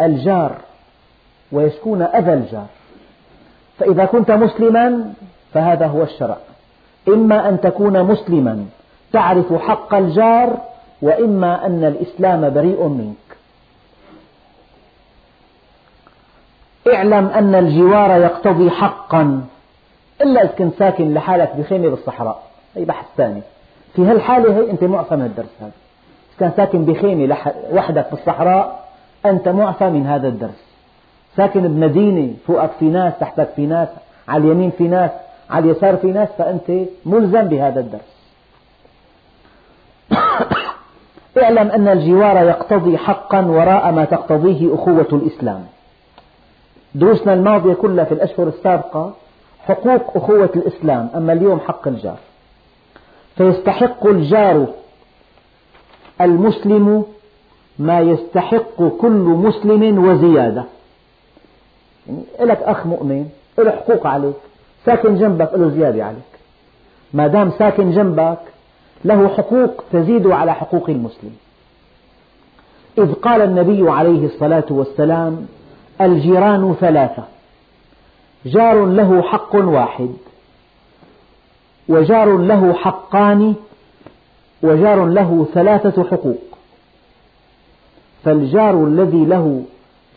[SPEAKER 1] الجار ويشكون أذى الجار فإذا كنت مسلما فهذا هو الشرع إما أن تكون مسلما تعرف حق الجار وإما أن الإسلام بريء منك اعلم أن الجوار يقتضي حقا إلا إذا كنت ساكن لحالك بخيمة بالصحراء هي بحث ثاني في هالحالة هي أنت معصم الدرس هذا كان ساكن بخيمة وحدك في الصحراء أنت معفى من هذا الدرس ساكن بمدينة فوقك في ناس تحتك في ناس على اليمين في ناس على اليسار في ناس فأنت ملزم بهذا الدرس اعلم أن الجوار يقتضي حقا وراء ما تقتضيه أخوة الإسلام دروسنا الماضية كلها في الأشهر السابقة حقوق أخوة الإسلام أما اليوم حق الجار فيستحق الجار المسلم ما يستحق كل مسلم وزيادة يعني لك أخ مؤمن له حقوق عليك ساكن جنبك له زيادة عليك ما دام ساكن جنبك له حقوق تزيد على حقوق المسلم إذ قال النبي عليه الصلاة والسلام الجيران ثلاثة جار له حق واحد وجار له حقان وجار له ثلاثة حقوق فالجار الذي له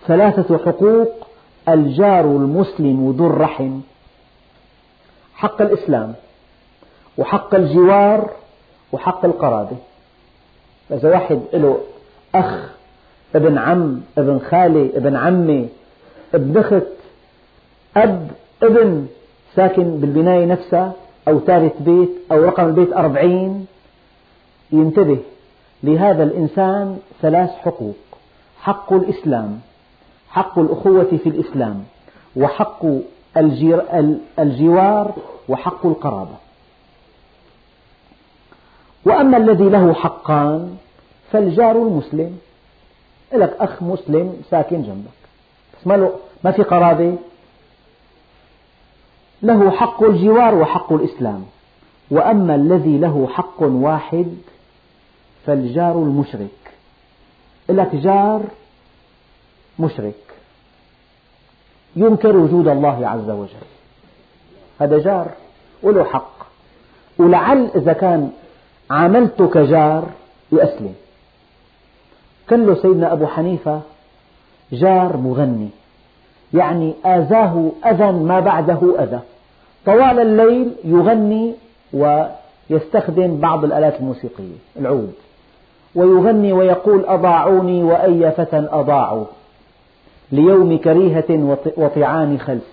[SPEAKER 1] ثلاثة حقوق الجار المسلم ذو الرحم حق الإسلام وحق الجوار وحق القرابة إذا واحد له أخ ابن عم ابن خالة ابن عمة ابن أخت أب ابن ساكن بالبناية نفسها أو ثالث بيت أو رقم البيت أربعين ينتبه لهذا الإنسان ثلاث حقوق حق الإسلام حق الأخوة في الإسلام وحق الجوار وحق القرابة وأما الذي له حقان فالجار المسلم لك أخ مسلم ساكن جنبك بس ما, له ما في قرابة له حق الجوار وحق الإسلام وأما الذي له حق واحد فالجار المشرك لك جار مشرك ينكر وجود الله عز وجل هذا جار وله حق ولعل إذا كان عاملته كجار يأسلم كان له سيدنا أبو حنيفة جار مغني يعني آذاه أذى ما بعده أذى طوال الليل يغني ويستخدم بعض الآلات الموسيقية العود ويغني ويقول أضاعوني وأي فتى أضاعوا ليوم كريهة وطعان خلف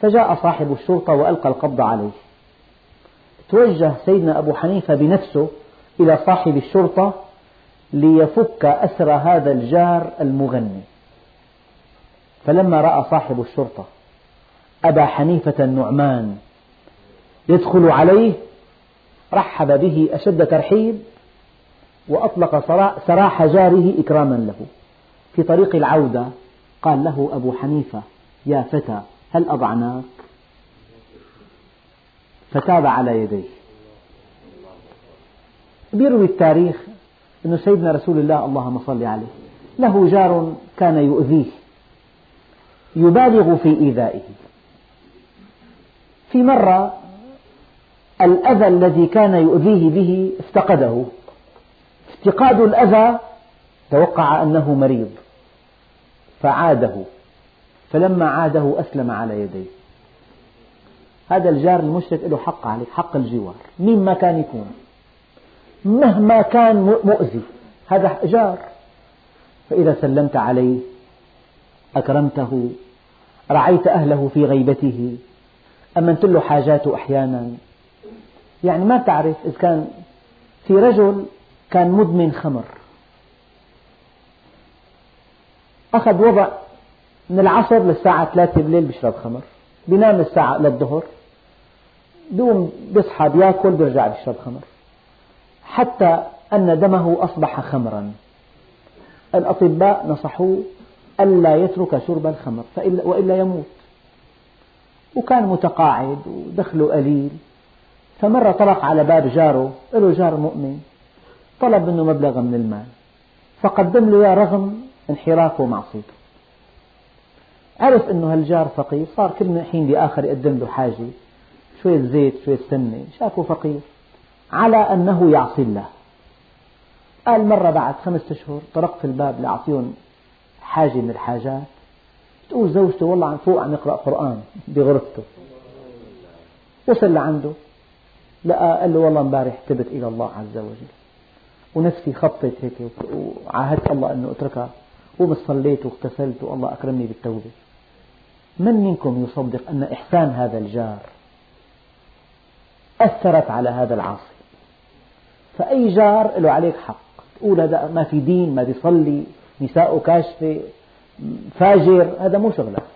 [SPEAKER 1] فجاء صاحب الشرطة وألقى القبض عليه توجه سيدنا أبو حنيفة بنفسه إلى صاحب الشرطة ليفك أسر هذا الجار المغني فلما رأى صاحب الشرطة أبا حنيفة النعمان يدخل عليه رحب به أشد ترحيب وأطلق سراح جاره إكراما له في طريق العودة قال له أبو حنيفة يا فتى هل أضعناك فتاب على يديه بيروي التاريخ أن سيدنا رسول الله اللهم صل عليه له جار كان يؤذيه يبالغ في إيذائه في مرة الأذى الذي كان يؤذيه به افتقده افتقاد الأذى توقع أنه مريض فعاده فلما عاده أسلم على يديه هذا الجار المشرك له حق عليه حق الجوار مين ما كان يكون مهما كان مؤذي هذا جار فإذا سلمت عليه أكرمته رعيت أهله في غيبته أمنت له حاجاته أحيانا يعني ما تعرف إذا كان في رجل كان مدمن خمر أخذ وضع من العصر للساعة ثلاثة بالليل بيشرب خمر بينام الساعة للظهر دوم بيصحى بياكل بيرجع بيشرب خمر حتى أن دمه أصبح خمرا الأطباء نصحوه ألا يترك شرب الخمر وإلا يموت وكان متقاعد ودخله قليل فمرة طرق على باب جاره له جار مؤمن طلب منه مبلغا من المال فقدم له رغم انحرافه ومعصيته عرف أنه هالجار فقير صار كل حين لاخر يقدم له حاجة شوية زيت شوية سمنة شافه فقير على أنه يعصي الله قال مرة بعد خمسة أشهر طرقت الباب لأعطيهم حاجة من الحاجات تقول زوجته والله عن فوق عم يقرأ قرآن بغرفته وصل لعنده لقى قال له والله امبارح تبت إلى الله عز وجل ونفسي خبطت هيك وعاهدت الله أنه أتركها وبس صليت واغتسلت والله أكرمني بالتوبة من منكم يصدق أن إحسان هذا الجار أثرت على هذا العاصي فأي جار له عليك حق تقول هذا ما في دين ما بيصلي نساء كاشفة فاجر هذا مو شغلك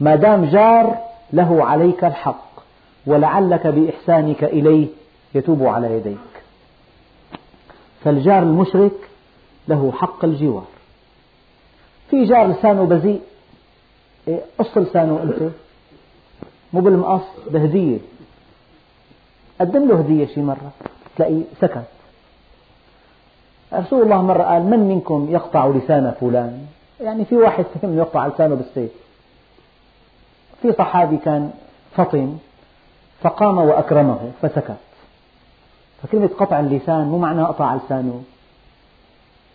[SPEAKER 1] ما دام جار له عليك الحق ولعلك بإحسانك إليه يتوب على يديك فالجار المشرك له حق الجوار في جار لسانه إيه، بذيء قص لسانه أنت مو بالمقص بهدية قدم له هدية شي مرة تلاقي سكت رسول الله مرة قال من منكم يقطع لسان فلان يعني في واحد فيهم يقطع لسانه بالسيف في صحابي كان فطن فقام وأكرمه فسكت فكلمة قطع اللسان مو معناها قطع لسانه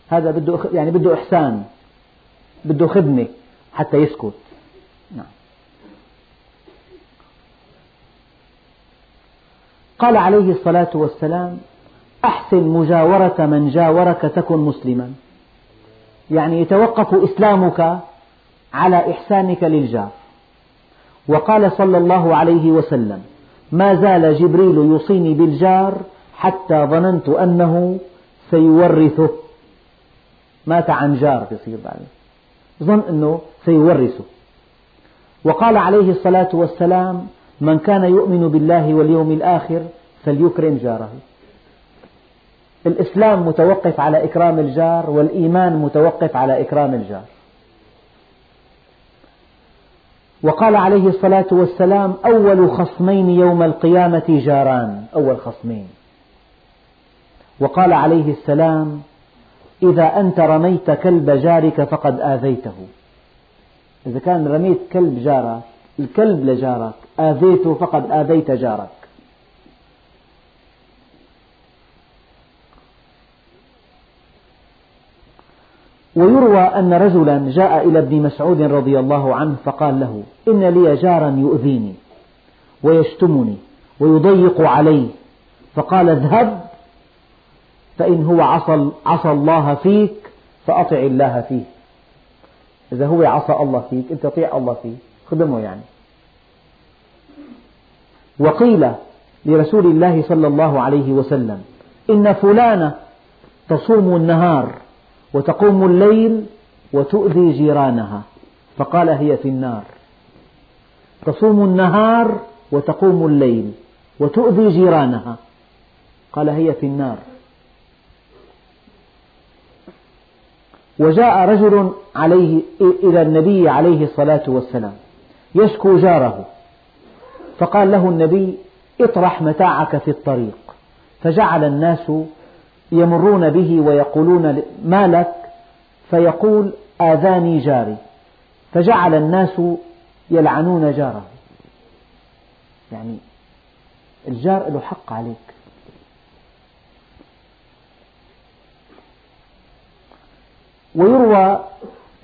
[SPEAKER 1] هذا بده يعني بده إحسان بده خدمة حتى يسكت نعم قال عليه الصلاة والسلام أحسن مجاورة من جاورك تكن مسلما يعني يتوقف إسلامك على إحسانك للجار وقال صلى الله عليه وسلم ما زال جبريل يوصيني بالجار حتى ظننت أنه سيورثه مات عن جار بصير بعدين ظن أنه سيورثه وقال عليه الصلاة والسلام من كان يؤمن بالله واليوم الآخر فليكرم جاره الإسلام متوقف على إكرام الجار والإيمان متوقف على إكرام الجار وقال عليه الصلاة والسلام أول خصمين يوم القيامة جاران أول خصمين وقال عليه السلام إذا أنت رميت كلب جارك فقد آذيته إذا كان رميت كلب جارك الكلب لجارك آذيته فقد آذيت جارك ويروى أن رجلا جاء إلى ابن مسعود رضي الله عنه فقال له إن لي جارا يؤذيني ويشتمني ويضيق علي فقال اذهب فإن هو عصى, عصى الله فيك فأطع الله فيه إذا هو عصى الله فيك أنت طيع الله فيه خدمه يعني وقيل لرسول الله صلى الله عليه وسلم إن فلانة تصوم النهار وتقوم الليل وتؤذي جيرانها فقال هي في النار تصوم النهار وتقوم الليل وتؤذي جيرانها قال هي في النار وجاء رجل عليه إلى النبي عليه الصلاة والسلام يشكو جاره فقال له النبي اطرح متاعك في الطريق فجعل الناس يمرون به ويقولون ما لك فيقول آذاني جاري فجعل الناس يلعنون جاره يعني الجار له حق عليك ويروى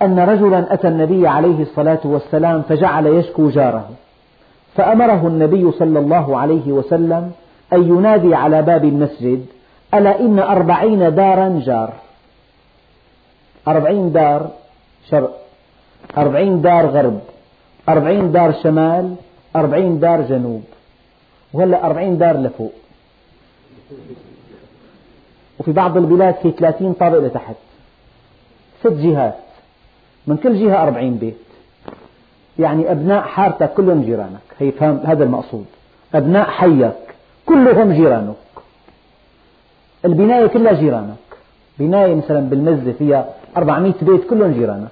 [SPEAKER 1] أن رجلا أتى النبي عليه الصلاة والسلام فجعل يشكو جاره فأمره النبي صلى الله عليه وسلم أن ينادي على باب المسجد ألا إن أربعين دارا جار أربعين دار شرق أربعين دار غرب أربعين دار شمال أربعين دار جنوب وهلا أربعين دار لفوق وفي بعض البلاد في ثلاثين طابق لتحت ست جهات من كل جهة أربعين بيت يعني أبناء حارتك كلهم جيرانك هي فهم هذا المقصود أبناء حيك كلهم جيرانك البناية كلها جيرانك بناية مثلا بالمزة فيها 400 بيت كلهم جيرانك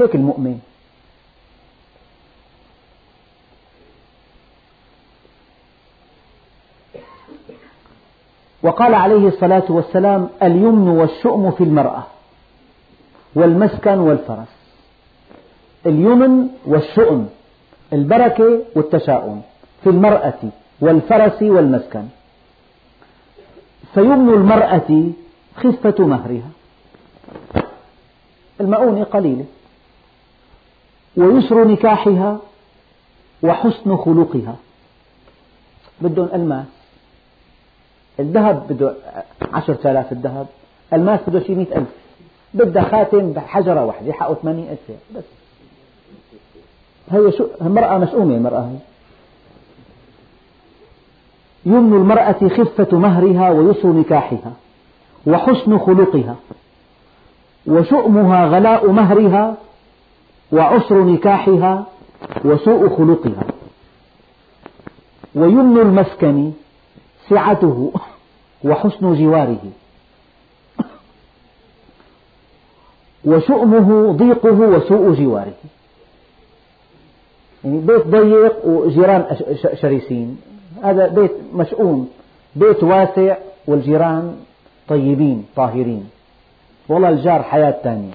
[SPEAKER 1] هيك المؤمن وقال عليه الصلاة والسلام اليمن والشؤم في المرأة والمسكن والفرس اليمن والشؤم البركة والتشاؤم في المرأة والفرس والمسكن فيمن المرأة خفة مهرها المؤونة قليلة ويسر نكاحها وحسن خلقها بدهم ألماس الذهب بده عشرة آلاف الذهب الماس بده شيء مئة ألف بدها خاتم حجرة واحدة حقه 80 ألف بس هي شو المرأة مسؤومة المرأة هي يمن المرأة خفة مهرها ويسر نكاحها وحسن خلقها وشؤمها غلاء مهرها وعسر نكاحها وسوء خلقها ويمن المسكن سعته وحسن جواره وشؤمه ضيقه وسوء جواره يعني بيت ضيق وجيران شرسين هذا بيت مشؤوم بيت واسع والجيران طيبين طاهرين والله الجار حياة ثانية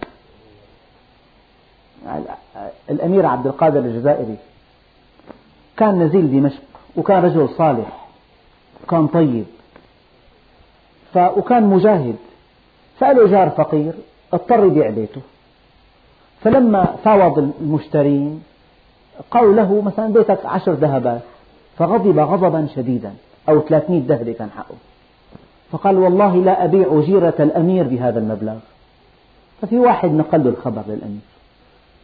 [SPEAKER 1] الأمير عبد القادر الجزائري كان نزيل دمشق وكان رجل صالح وكان طيب وكان مجاهد سأله جار فقير اضطر يبيع بيته فلما فاوض المشترين قالوا له مثلا بيتك عشر ذهبات فغضب غضبا شديدا أو 300 ذهبة كان حقه فقال والله لا أبيع جيرة الأمير بهذا المبلغ ففي واحد نقل له الخبر للأمير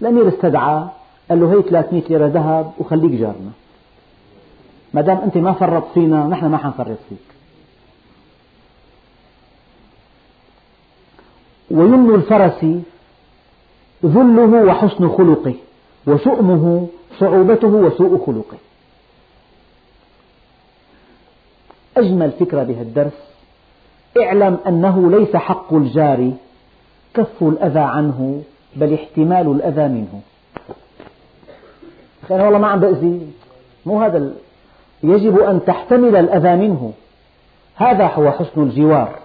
[SPEAKER 1] الأمير استدعاه قال له هي 300 ليرة ذهب وخليك جارنا ما دام أنت ما فرطت فينا نحن ما حنفرط فيك ويمن الفرس ذله وحسن خلقه وشؤمه صعوبته وسوء خلقه أجمل فكرة بهذا الدرس اعلم أنه ليس حق الجار كف الأذى عنه بل احتمال الأذى منه أنا والله ما عم بأذي مو هذا ال... يجب أن تحتمل الأذى منه هذا هو حسن الجوار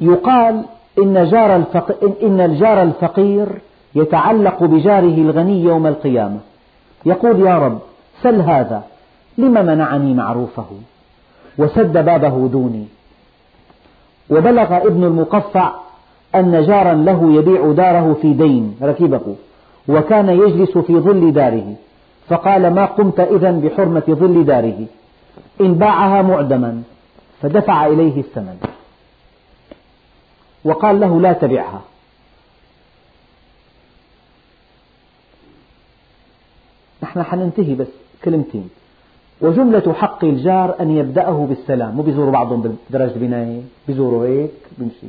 [SPEAKER 1] يقال إن, جار الفقير إن الجار الفقير يتعلق بجاره الغني يوم القيامة يقول يا رب سل هذا لم منعني معروفه وسد بابه دوني وبلغ ابن المقفع أن جارا له يبيع داره في دين ركبه وكان يجلس في ظل داره فقال ما قمت إذا بحرمة ظل داره إن باعها معدما فدفع إليه الثمن وقال له لا تبعها نحن حننتهي بس كلمتين وجملة حق الجار أن يبدأه بالسلام مو بيزوروا بعضهم بدرجة بناية بيزوروا هيك بمشي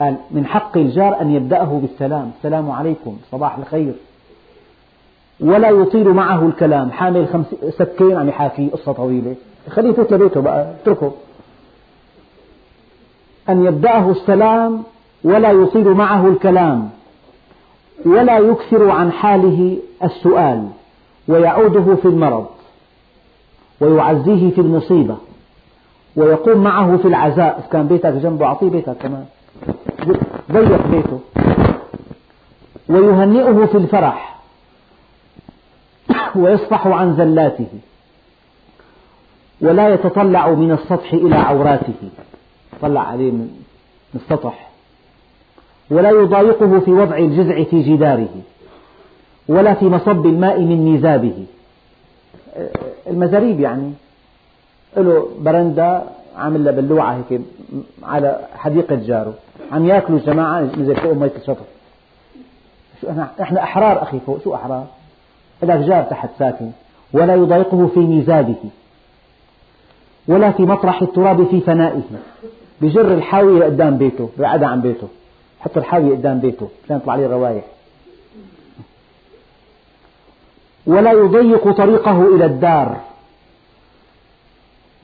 [SPEAKER 1] قال من حق الجار أن يبدأه بالسلام السلام عليكم صباح الخير ولا يطيل معه الكلام حامل خمس سكين عم يحاكي قصة طويلة خليه يفوت لبيته بقى اتركه أن يبدأه السلام ولا يطيل معه الكلام ولا يكثر عن حاله السؤال ويعوده في المرض ويعزيه في المصيبة ويقوم معه في العزاء إذا كان بيتك جنبه أعطيه بيتك كمان ضيق بيته ويهنئه في الفرح ويصفح عن زلاته ولا يتطلع من السطح إلى عوراته طلع عليه من السطح ولا يضايقه في وضع الجذع في جداره ولا في مصب الماء من ميزابه المزاريب يعني له برندا عامل له بلوعة هيك على حديقة جاره عم ياكلوا جماعة نزل فوق مية الشطر شو احنا أحرار أخي فوق شو أحرار؟ لك جار تحت ساكن ولا يضايقه في ميزابه ولا في مطرح التراب في فنائه بجر الحاوية قدام بيته بعدها عن بيته حط الحاوية قدام بيته مشان يطلع عليه روايح ولا يضيق طريقه إلى الدار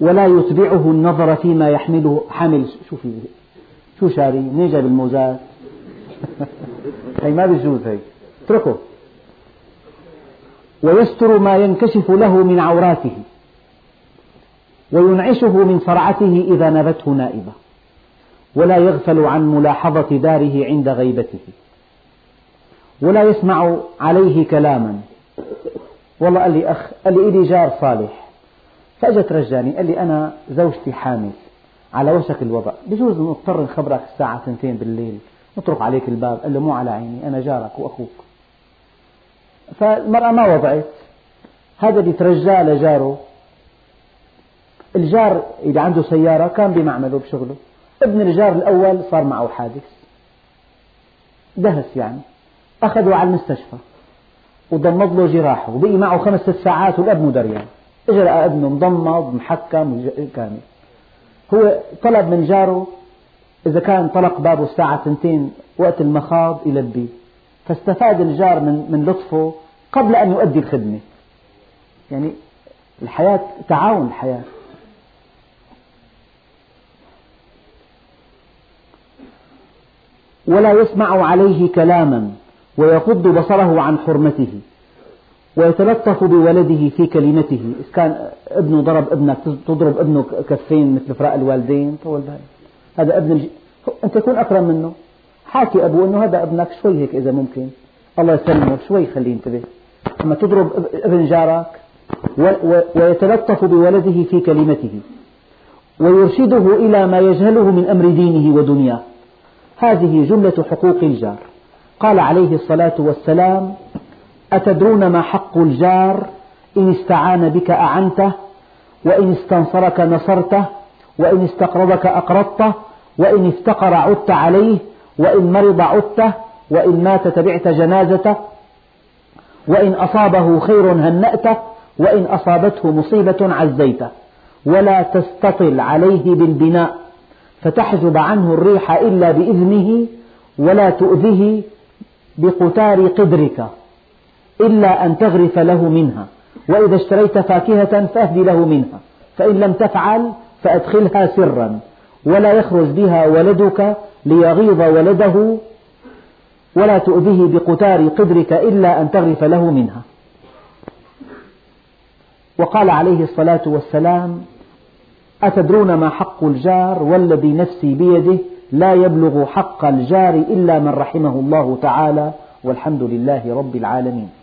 [SPEAKER 1] ولا يتبعه النظر فيما يحمله حامل شو في شو شاري منين جاب الموزات هي ما بيجوز هي اتركه ويستر ما ينكشف له من عوراته وينعشه من صرعته إذا نابته نائبة ولا يغفل عن ملاحظة داره عند غيبته ولا يسمع عليه كلاما والله قال لي أخ قال لي إلي جار صالح فأجت رجاني قال لي أنا زوجتي حامل على وشك الوضع بجوز نضطر نخبرك الساعة اثنتين بالليل نطرق عليك الباب قال له مو على عيني أنا جارك وأخوك فالمرأة ما وضعت هذا ترجاه لجاره الجار اللي عنده سيارة كان بمعمله بشغله ابن الجار الأول صار معه حادث دهس يعني أخذوا على المستشفى وضمض له جراحه وبقي معه خمس ست ساعات والأب مو دريان يعني. اجى لقى ابنه مضمض محكم كامل هو طلب من جاره إذا كان طلق بابه الساعة تنتين وقت المخاض يلبيه فاستفاد الجار من, من لطفه قبل أن يؤدي الخدمة يعني الحياة تعاون الحياة ولا يسمع عليه كلاما ويغض بصره عن حرمته ويتلطف بولده في كلمته إذا كان ابنه ضرب ابنك تضرب ابنه كفين مثل فراق الوالدين طول بالك هذا ابن الج... أنت تكون أكرم منه حاكي أبوه أنه هذا ابنك شوي هيك إذا ممكن الله يسلمه شوي خليه ينتبه أما تضرب ابن جارك ويتلطف بولده في كلمته ويرشده إلى ما يجهله من أمر دينه ودنياه هذه جملة حقوق الجار قال عليه الصلاة والسلام أتدرون ما حق الجار إن استعان بك أعنته وإن استنصرك نصرته وإن استقرضك أقرضته وإن افتقر عدت عليه وإن مرض عدته وإن مات تبعت جنازته وإن أصابه خير هنأته وإن أصابته مصيبة عزيته ولا تستطل عليه بالبناء فتحجب عنه الريح إلا بإذنه ولا تؤذه بقتار قدرك إلا أن تغرف له منها وإذا اشتريت فاكهة فأهد له منها فإن لم تفعل فأدخلها سرا ولا يخرج بها ولدك ليغيظ ولده ولا تؤذه بقتار قدرك إلا أن تغرف له منها وقال عليه الصلاة والسلام أتدرون ما حق الجار والذي نفسي بيده لا يبلغ حق الجار إلا من رحمه الله تعالى والحمد لله رب العالمين